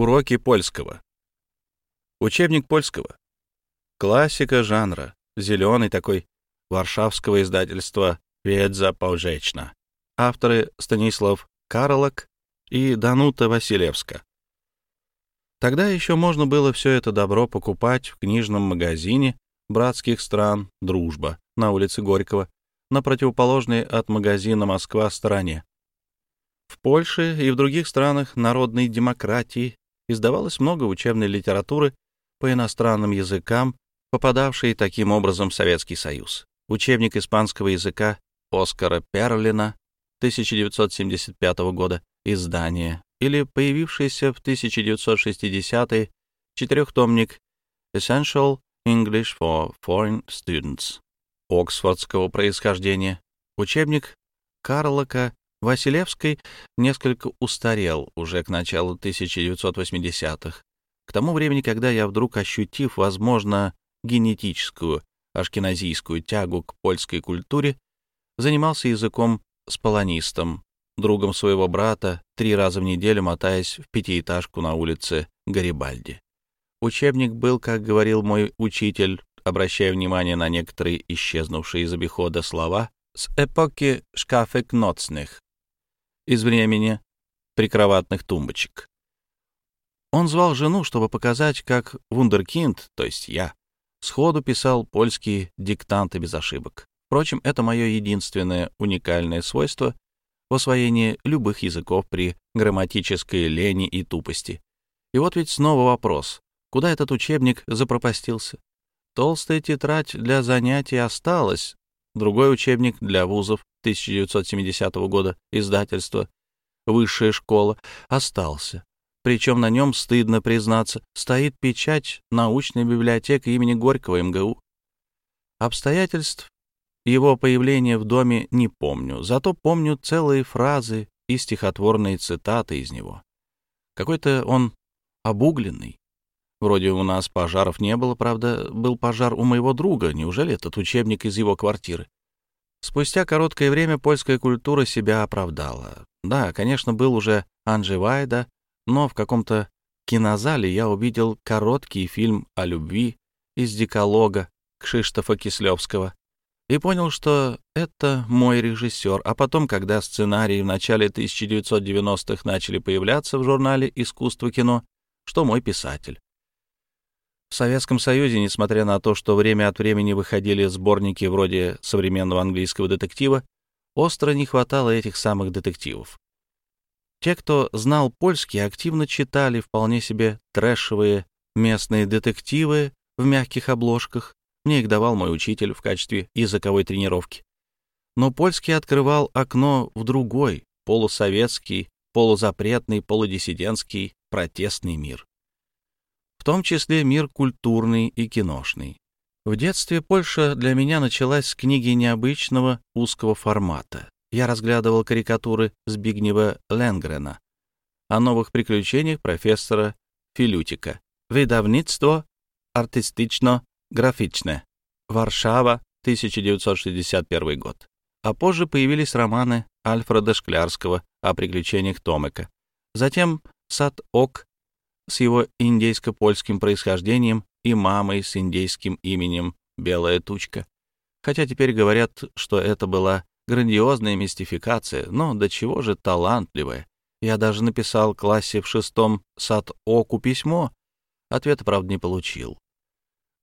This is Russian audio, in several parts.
Уроки польского. Учебник польского. Классика жанра. Зеленый такой. Варшавского издательства «Ведза Паужечна». Авторы Станислав Карлок и Данута Василевска. Тогда еще можно было все это добро покупать в книжном магазине братских стран «Дружба» на улице Горького, на противоположной от магазина «Москва» стороне. В Польше и в других странах народной демократии издавалось много учебной литературы по иностранным языкам, попадавшей таким образом в Советский Союз. Учебник испанского языка Оскара Перлина 1975 года издание или появившийся в 1960-е четырехтомник Essential English for Foreign Students оксфордского происхождения. Учебник Карлока Василевской несколько устарел уже к началу 1980-х. К тому времени, когда я вдруг ощутив, возможно, генетическую ашкеназийскую тягу к польской культуре, занимался языком с полонистом, другом своего брата, три раза в неделю мотаясь в пятиэтажку на улице Гарибальди. Учебник был, как говорил мой учитель, обращая внимание на некоторые исчезнувшие из обихода слова, с эпохи шкафек ноцных, из времени прикроватных тумбочек. Он звал жену, чтобы показать, как вундеркинд, то есть я, сходу писал польские диктанты без ошибок. Впрочем, это мое единственное уникальное свойство в освоении любых языков при грамматической лени и тупости. И вот ведь снова вопрос, куда этот учебник запропастился? Толстая тетрадь для занятий осталась, другой учебник для вузов 1970 года издательства «Высшая школа» остался. Причем на нем, стыдно признаться, стоит печать научной библиотеки имени Горького МГУ. Обстоятельств его появления в доме не помню, зато помню целые фразы и стихотворные цитаты из него. Какой-то он обугленный. Вроде у нас пожаров не было, правда, был пожар у моего друга. Неужели этот учебник из его квартиры? Спустя короткое время польская культура себя оправдала. Да, конечно, был уже Анджи Вайда, но в каком-то кинозале я увидел короткий фильм о любви из декалога Кшиштофа Кислевского и понял, что это мой режиссер. А потом, когда сценарии в начале 1990-х начали появляться в журнале «Искусство кино», что мой писатель. В Советском Союзе, несмотря на то, что время от времени выходили сборники вроде современного английского детектива, остро не хватало этих самых детективов. Те, кто знал польский, активно читали вполне себе трэшевые местные детективы в мягких обложках. Мне их давал мой учитель в качестве языковой тренировки. Но польский открывал окно в другой, полусоветский, полузапретный, полудиссидентский, протестный мир том числе мир культурный и киношный. В детстве Польша для меня началась с книги необычного узкого формата. Я разглядывал карикатуры Збигнева Ленгрена о новых приключениях профессора Филютика. Видавництво артистично-графичное. Варшава, 1961 год. А позже появились романы Альфреда Шклярского о приключениях Томека. Затем Сад-Ок с его индейско-польским происхождением и мамой с индейским именем Белая тучка. Хотя теперь говорят, что это была грандиозная мистификация, но до чего же талантливая. Я даже написал классе в шестом сад-оку письмо. Ответа, правда, не получил.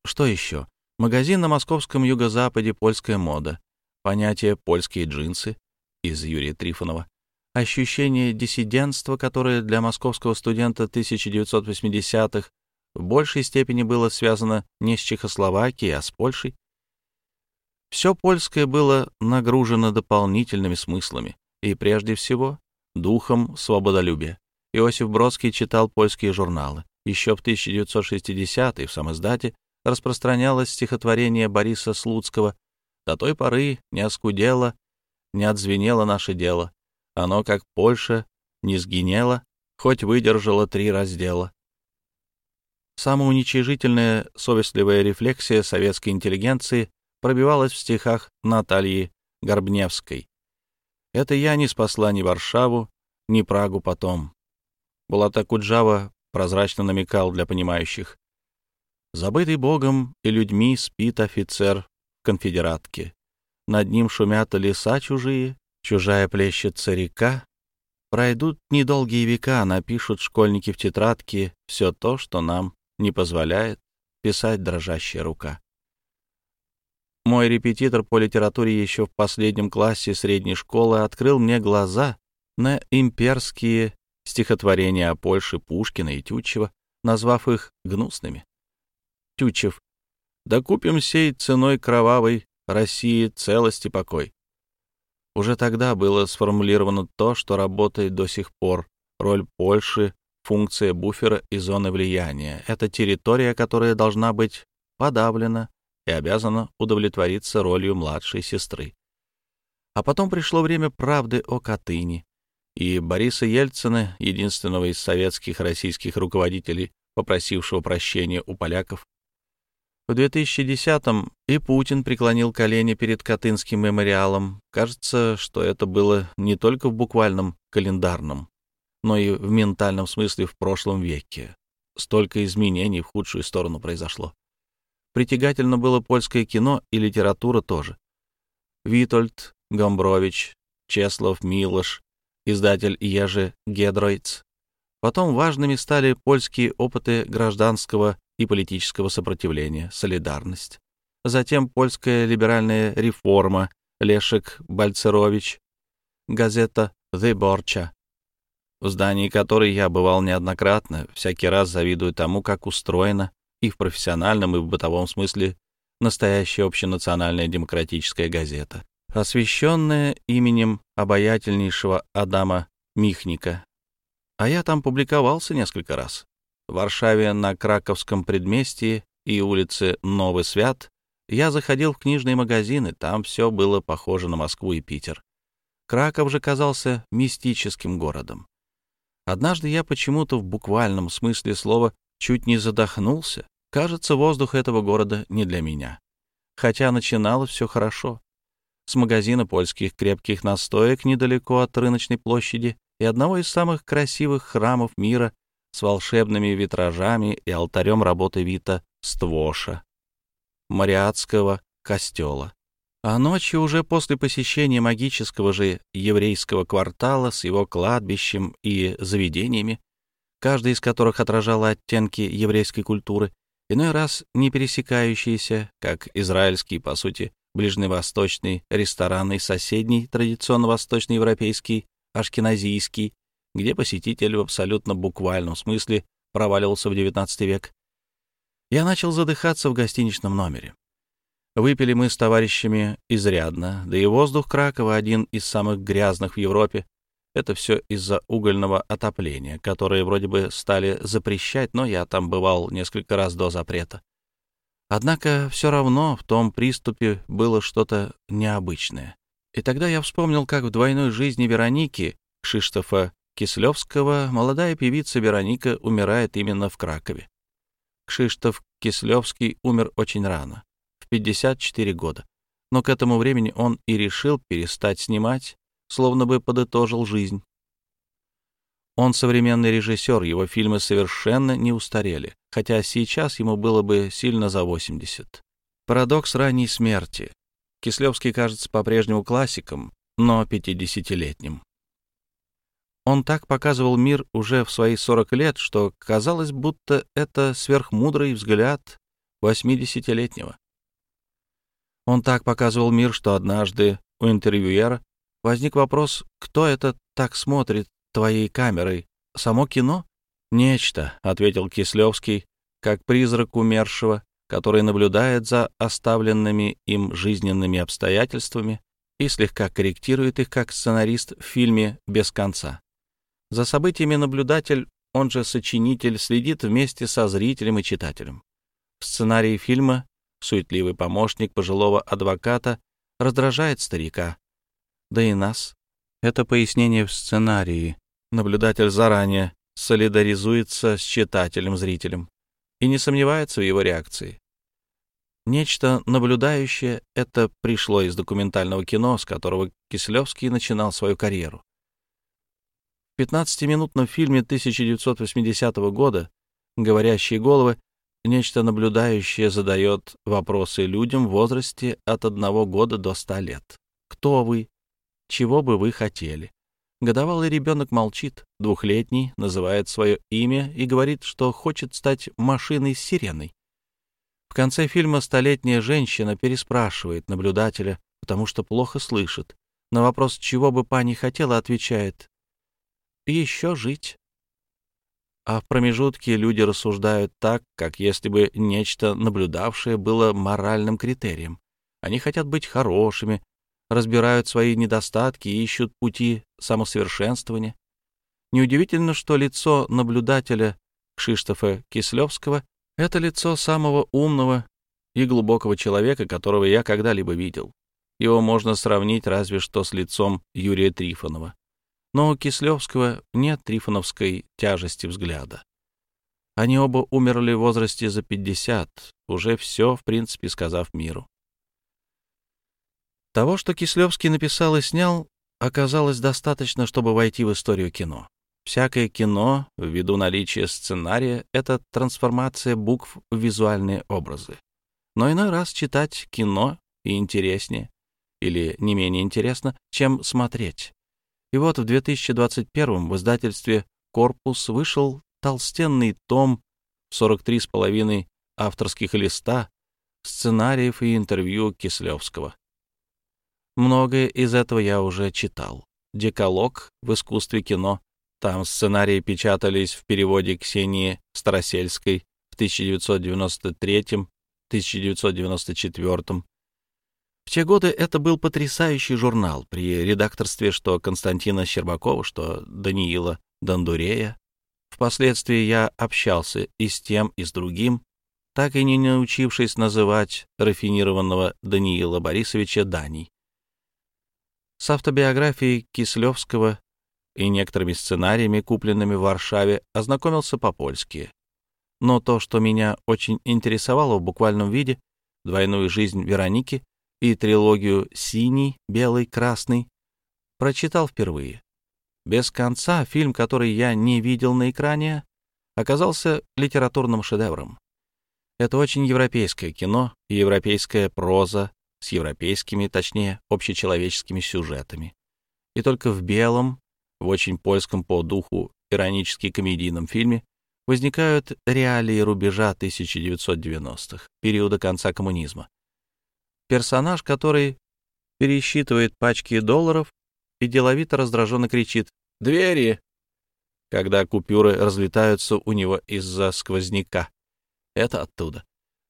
Что еще? Магазин на московском юго-западе «Польская мода». Понятие «польские джинсы» из Юрия Трифонова ощущение диссидентства, которое для московского студента 1980-х в большей степени было связано не с Чехословакией, а с Польшей. Все польское было нагружено дополнительными смыслами и, прежде всего, духом свободолюбия. Иосиф Бродский читал польские журналы. Еще в 1960-е в самоиздате распространялось стихотворение Бориса Слуцкого «До той поры не оскудело, не отзвенело наше дело, оно, как Польша, не сгинело, хоть выдержало три раздела. Самоуничижительная совестливая рефлексия советской интеллигенции пробивалась в стихах Натальи Горбневской. «Это я не спасла ни Варшаву, ни Прагу потом». Булата Куджава прозрачно намекал для понимающих. Забытый Богом и людьми спит офицер в конфедератке. Над ним шумят леса чужие, чужая плещется река. Пройдут недолгие века, напишут школьники в тетрадке все то, что нам не позволяет писать дрожащая рука. Мой репетитор по литературе еще в последнем классе средней школы открыл мне глаза на имперские стихотворения о Польше Пушкина и Тютчева, назвав их гнусными. Тютчев. «Да купим сей ценой кровавой России целости покой». Уже тогда было сформулировано то, что работает до сих пор. Роль Польши, функция буфера и зоны влияния. Это территория, которая должна быть подавлена и обязана удовлетвориться ролью младшей сестры. А потом пришло время правды о Катыни, и Бориса Ельцина, единственного из советских российских руководителей, попросившего прощения у поляков. В 2010-м и Путин преклонил колени перед Катынским мемориалом. Кажется, что это было не только в буквальном календарном, но и в ментальном смысле в прошлом веке. Столько изменений в худшую сторону произошло. Притягательно было польское кино и литература тоже. Витольд, Гомбрович, Чеслов, Милош, издатель Ежи Гедройц. Потом важными стали польские опыты гражданского и политического сопротивления, солидарность. Затем польская либеральная реформа, Лешек Бальцерович, газета «The Борча», в здании которой я бывал неоднократно, всякий раз завидую тому, как устроена и в профессиональном, и в бытовом смысле настоящая общенациональная демократическая газета освященная именем обаятельнейшего Адама Михника. А я там публиковался несколько раз. В Варшаве на Краковском предместье и улице Новый Свят я заходил в книжные магазины, там все было похоже на Москву и Питер. Краков же казался мистическим городом. Однажды я почему-то в буквальном смысле слова чуть не задохнулся. Кажется, воздух этого города не для меня. Хотя начиналось все хорошо с магазина польских крепких настоек недалеко от рыночной площади и одного из самых красивых храмов мира с волшебными витражами и алтарем работы Вита Ствоша, Мариатского костела. А ночью уже после посещения магического же еврейского квартала с его кладбищем и заведениями, каждый из которых отражал оттенки еврейской культуры, иной раз не пересекающиеся, как израильский, по сути, ближневосточный, ресторанный, соседний, традиционно восточноевропейский, ашкеназийский, где посетитель в абсолютно буквальном смысле проваливался в XIX век. Я начал задыхаться в гостиничном номере. Выпили мы с товарищами изрядно, да и воздух Кракова один из самых грязных в Европе. Это все из-за угольного отопления, которое вроде бы стали запрещать, но я там бывал несколько раз до запрета. Однако все равно в том приступе было что-то необычное. И тогда я вспомнил, как в двойной жизни Вероники, Кшиштофа Кислевского, молодая певица Вероника умирает именно в Кракове. Кшиштоф Кислевский умер очень рано, в 54 года. Но к этому времени он и решил перестать снимать, словно бы подытожил жизнь. Он современный режиссер, его фильмы совершенно не устарели, хотя сейчас ему было бы сильно за 80. Парадокс ранней смерти. Кислевский кажется по-прежнему классиком, но 50-летним. Он так показывал мир уже в свои 40 лет, что казалось, будто это сверхмудрый взгляд 80-летнего. Он так показывал мир, что однажды у интервьюера возник вопрос, кто это так смотрит твоей камерой? Само кино? Нечто, — ответил Кислевский, как призрак умершего, который наблюдает за оставленными им жизненными обстоятельствами и слегка корректирует их как сценарист в фильме «Без конца». За событиями наблюдатель, он же сочинитель, следит вместе со зрителем и читателем. В сценарии фильма суетливый помощник пожилого адвоката раздражает старика, да и нас. Это пояснение в сценарии, Наблюдатель заранее солидаризуется с читателем-зрителем и не сомневается в его реакции. Нечто наблюдающее — это пришло из документального кино, с которого Кислевский начинал свою карьеру. В 15-минутном фильме 1980 года «Говорящие головы» нечто наблюдающее задает вопросы людям в возрасте от одного года до ста лет. Кто вы? Чего бы вы хотели? Годовалый ребенок молчит, двухлетний называет свое имя и говорит, что хочет стать машиной с сиреной. В конце фильма столетняя женщина переспрашивает наблюдателя, потому что плохо слышит. На вопрос, чего бы пани хотела, отвечает «Еще жить». А в промежутке люди рассуждают так, как если бы нечто наблюдавшее было моральным критерием. Они хотят быть хорошими, разбирают свои недостатки и ищут пути самосовершенствования. Неудивительно, что лицо наблюдателя Кшиштофа Кислевского — это лицо самого умного и глубокого человека, которого я когда-либо видел. Его можно сравнить разве что с лицом Юрия Трифонова. Но у Кислевского нет трифоновской тяжести взгляда. Они оба умерли в возрасте за 50, уже все, в принципе, сказав миру. Того, что Кислевский написал и снял, оказалось достаточно, чтобы войти в историю кино. Всякое кино, ввиду наличия сценария, — это трансформация букв в визуальные образы. Но иной раз читать кино и интереснее, или не менее интересно, чем смотреть. И вот в 2021 в издательстве «Корпус» вышел толстенный том, 43,5 авторских листа, сценариев и интервью Кислевского. Многое из этого я уже читал. «Декалог» в искусстве кино. Там сценарии печатались в переводе Ксении Старосельской в 1993-1994. В те годы это был потрясающий журнал при редакторстве что Константина Щербакова, что Даниила Дондурея. Впоследствии я общался и с тем, и с другим, так и не научившись называть рафинированного Даниила Борисовича Даней. С автобиографией Кислевского и некоторыми сценариями, купленными в Варшаве, ознакомился по-польски. Но то, что меня очень интересовало в буквальном виде, двойную жизнь Вероники и трилогию «Синий», «Белый», «Красный», прочитал впервые. Без конца фильм, который я не видел на экране, оказался литературным шедевром. Это очень европейское кино и европейская проза с европейскими, точнее, общечеловеческими сюжетами. И только в белом, в очень польском по духу иронически комедийном фильме возникают реалии рубежа 1990-х, периода конца коммунизма. Персонаж, который пересчитывает пачки долларов и деловито раздраженно кричит «Двери!», когда купюры разлетаются у него из-за сквозняка. Это оттуда.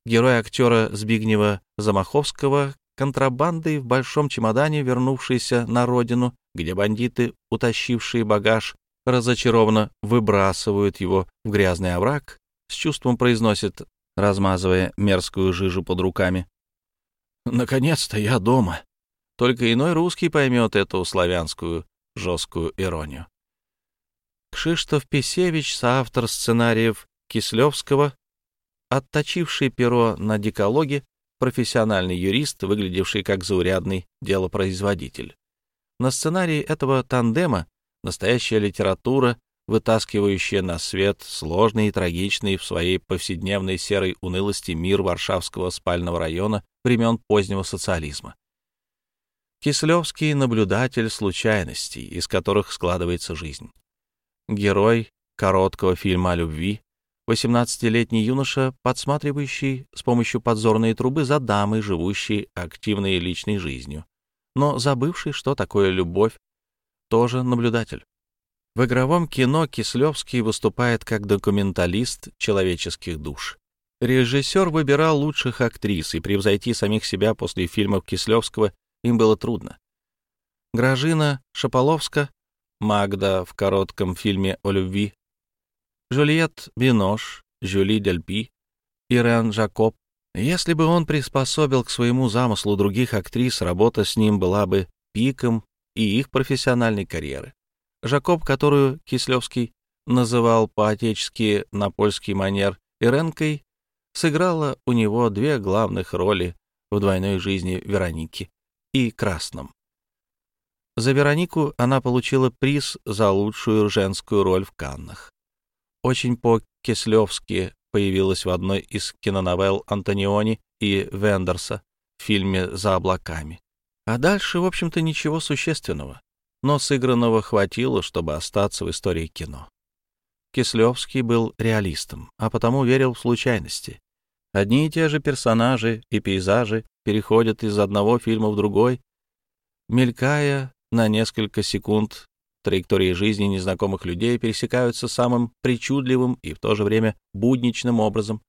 Герой актера Збигнева Замаховского контрабандой в большом чемодане, вернувшийся на родину, где бандиты, утащившие багаж, разочарованно выбрасывают его в грязный овраг, с чувством произносит, размазывая мерзкую жижу под руками. «Наконец-то я дома!» Только иной русский поймет эту славянскую жесткую иронию. Кшиштоф Писевич, соавтор сценариев Кислевского, отточивший перо на дикологе, профессиональный юрист, выглядевший как заурядный делопроизводитель. На сценарии этого тандема настоящая литература, вытаскивающая на свет сложный и трагичный в своей повседневной серой унылости мир Варшавского спального района времен позднего социализма. Кислевский — наблюдатель случайностей, из которых складывается жизнь. Герой короткого фильма о любви, 18-летний юноша, подсматривающий с помощью подзорной трубы за дамой, живущей активной личной жизнью, но забывший, что такое любовь, тоже наблюдатель. В игровом кино Кислевский выступает как документалист человеческих душ. Режиссер выбирал лучших актрис, и превзойти самих себя после фильмов Кислевского им было трудно. Гражина Шаполовска, Магда в коротком фильме о любви Жюльет Бинош, Жюли Дельпи, Ирен Жакоб. Если бы он приспособил к своему замыслу других актрис, работа с ним была бы пиком и их профессиональной карьеры. Жакоб, которую Кислевский называл по-отечески на польский манер Иренкой, сыграла у него две главных роли в двойной жизни Вероники и Красном. За Веронику она получила приз за лучшую женскую роль в Каннах. Очень по-кислевски появилась в одной из киноновелл Антониони и Вендерса в фильме «За облаками». А дальше, в общем-то, ничего существенного, но сыгранного хватило, чтобы остаться в истории кино. Кислевский был реалистом, а потому верил в случайности. Одни и те же персонажи и пейзажи переходят из одного фильма в другой, мелькая на несколько секунд траектории жизни незнакомых людей пересекаются самым причудливым и в то же время будничным образом.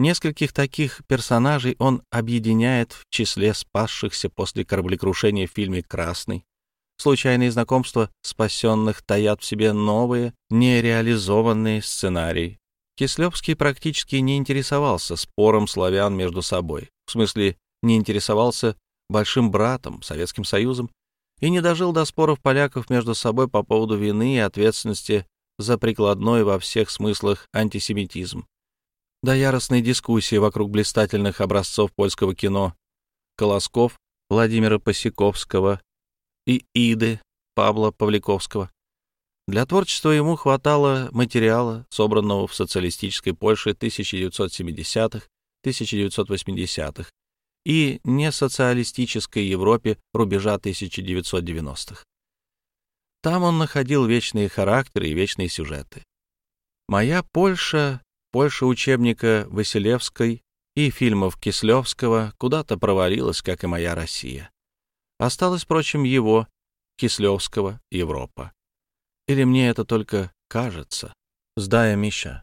Нескольких таких персонажей он объединяет в числе спасшихся после кораблекрушения в фильме «Красный». Случайные знакомства спасенных таят в себе новые, нереализованные сценарии. Кислевский практически не интересовался спором славян между собой, в смысле не интересовался большим братом, Советским Союзом, и не дожил до споров поляков между собой по поводу вины и ответственности за прикладной во всех смыслах антисемитизм, до яростной дискуссии вокруг блистательных образцов польского кино Колосков, Владимира Посяковского и Иды Павла Павликовского. Для творчества ему хватало материала, собранного в социалистической Польше 1970-х, 1980-х, и несоциалистической Европе рубежа 1990-х. Там он находил вечные характеры и вечные сюжеты. «Моя Польша», Польша учебника Василевской и фильмов Кислевского куда-то провалилась, как и моя Россия. Осталось, впрочем, его, Кислевского, Европа. Или мне это только кажется? Сдая Миша.